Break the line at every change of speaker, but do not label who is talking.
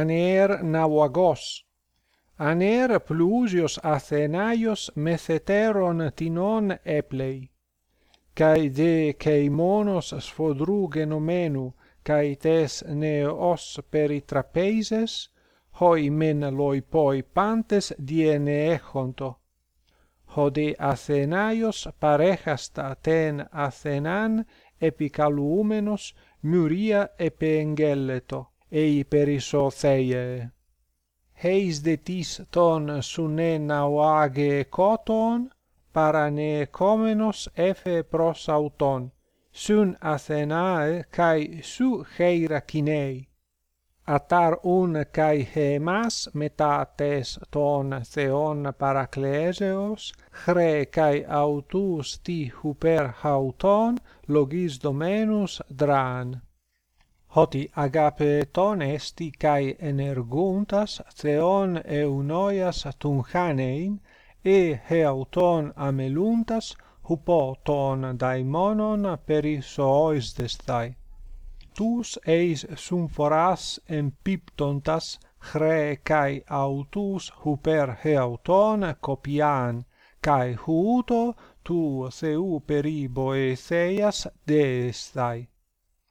aner nauagos, aner plusios athenaios metheteron tinon eplei, kai de ceimonos sfodrugenomenu, kai tes neos peritrapeises, hoi men loi poi pantes diene echonto. hodi Athenaios parehasta ten Athenan epicalumenos muria epengeleto ei periso theie. Heis de tis ton sune nauage koton, parane comenos efe pros auton, sun Athenae kai su heirakinei. Atar un kai hemas meta tes ton theon parakleseos chre kai autus ti huper hauton logis domenus dran hoti agape ton esti kai energuntas theon eunoias tun hanein e heauton ameluntas hupo ton daimonon perisois destai. Tus eis sumphoras empiptontas chre kai autus huper heauton copian kai huto tu seu peribo eseias destai.